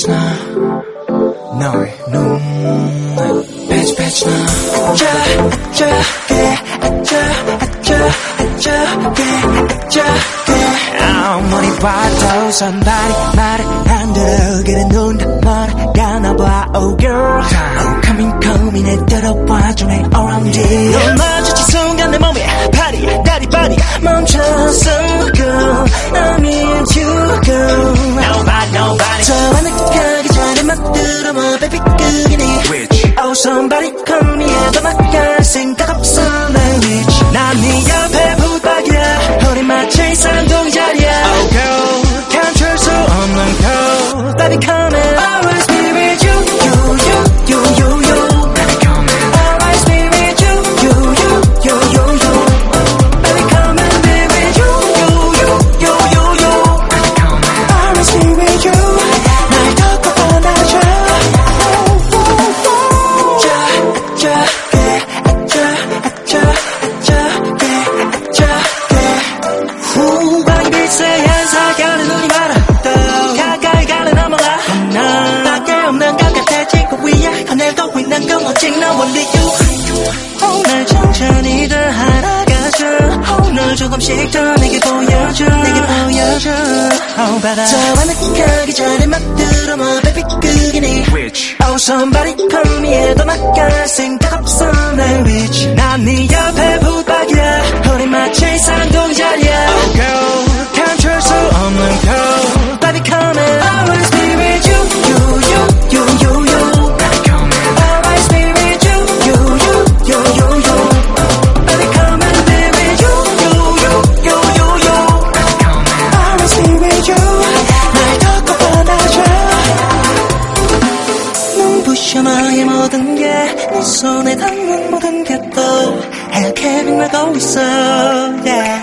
패치 나 너의 눈 패치 패치 나 저저게 저저저저게 저게 아무리 봐도 선발이 말을 안 들어 그래 눈다 멀어가나 봐 Oh girl only you 오늘 천천히 더 알아가줘. 오늘 조금씩 더 내게 보여줘. 내게 보여줘. Oh 바다 저 가기 전에 막 들어 뭐 baby. 그게 네. Which Oh somebody call me 해도 막갈 생각 없어 내 위치 난네 네 손에 닿는 모든 게또 하얗게 빛나고 있어 yeah.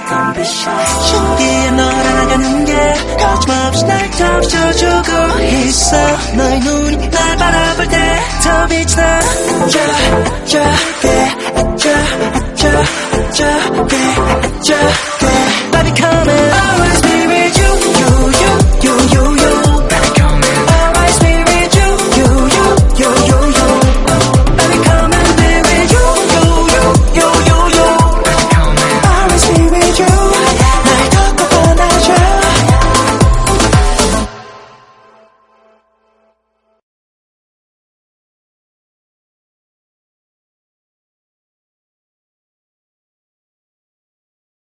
신기해 널 알아가는 게 거침없이 날 덮쳐주고 있어. 너의 눈이 날 바라볼 때더 빛나